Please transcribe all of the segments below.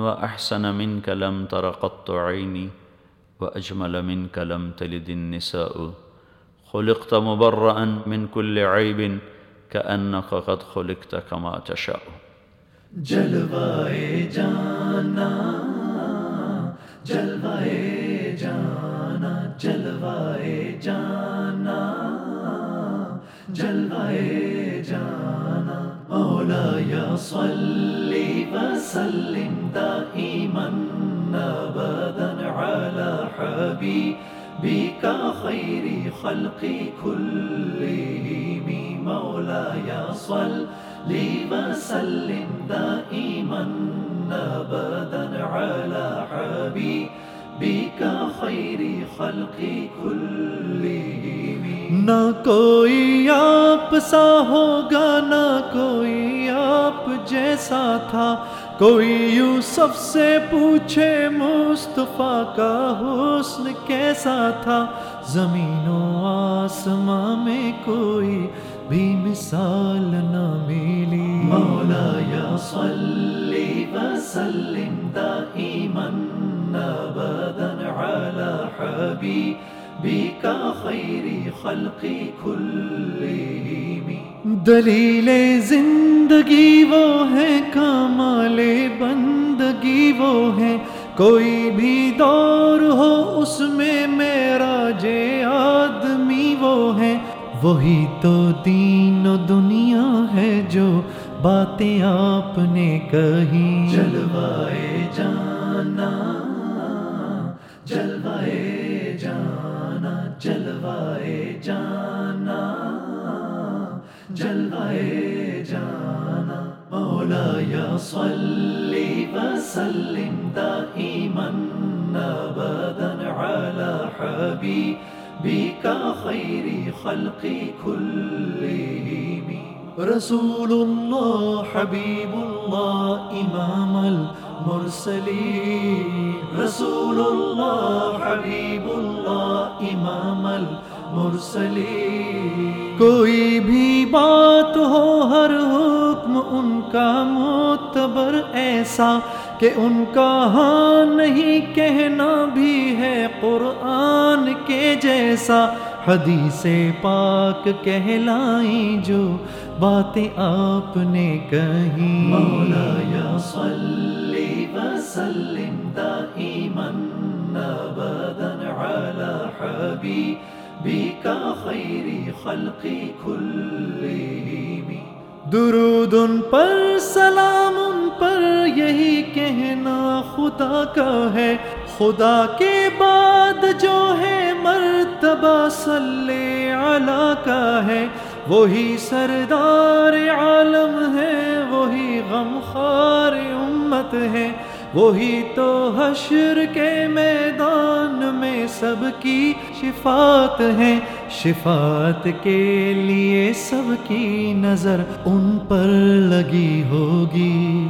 وأحسن منك لم تر قط عيني، وأجمل منك لم تلد النساء. خلقت مبرأ من كل عيب، كأنك قد خلقت كما تشاء. جلوائے جانا جلوائے جانا جلوائے جانا جلوائے جانا. مولا یا صلی وسلم دائما ابدا على حبیبک خیر خلق كلهم مولا یا صلی وسلم دائما ابدا على حبیبک خیر خلق كلهم نہ کوئی آپ سا ہوگا، نہ کوئی آپ جیسا تھا۔ کوئی یوسف سے پوچھے، مصطفیٰ کا حسن کیسا تھا؟ زمین و آسماں میں کوئی بھی مثال نہ ملی۔ مولا یا صلی وسلم دائما ابدا على حبیبک خیر خلق كلهم. دلیل زندگی وہ ہے کمال بندگی وہ ہے۔ کوئی بھی دور ہو اس میں میرا جے آدمی وہ ہے۔ وہی تو دین و دنیا ہے جو باتیں آپ نے کہی۔ جلوائے جانا جلوائے جلوائے جانا جلوائے جانا۔ مولا یا صلی وسلم دائما ابدا على حبیبک خیر خلق كلهم رسول اللہ، حبیب اللہ، امام المرسلین رسول اللہ حبیب اللہ امام المرسلین کوئی بھی بات ہو ہر حکم ان کا معتبر ایسا کہ ان کا ہاں نہیں کہنا بھی ہے قرآن کے جیسا۔ حدیث پاک کہلائیں جو باتیں آپ نے کہیں۔ مولا یا صلی وسلم دائما ابدا على حبیبک خیر خلق كلهم درود ان پر سلام ان پر، یہی کہنا خدا کا ہے۔ خدا کے بعد جو ہے، مرتبہ صلی علی کا ہے۔ وہی سردار عالم ہے، وہی غمخوار امت ہے۔ وہی تو حشر کے میدان میں سب کی شفات ہے۔ شفات کے لیے سب کی نظر ان پر لگی ہوگی۔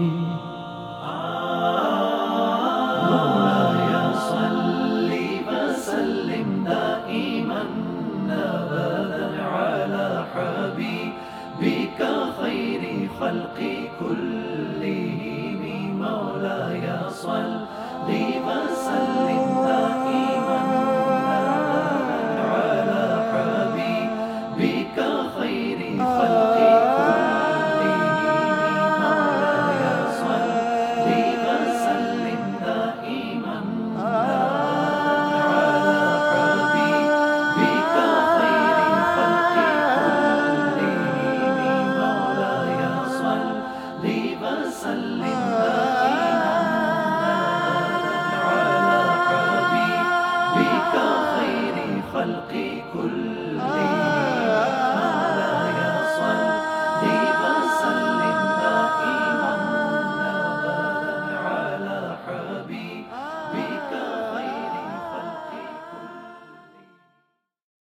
خلق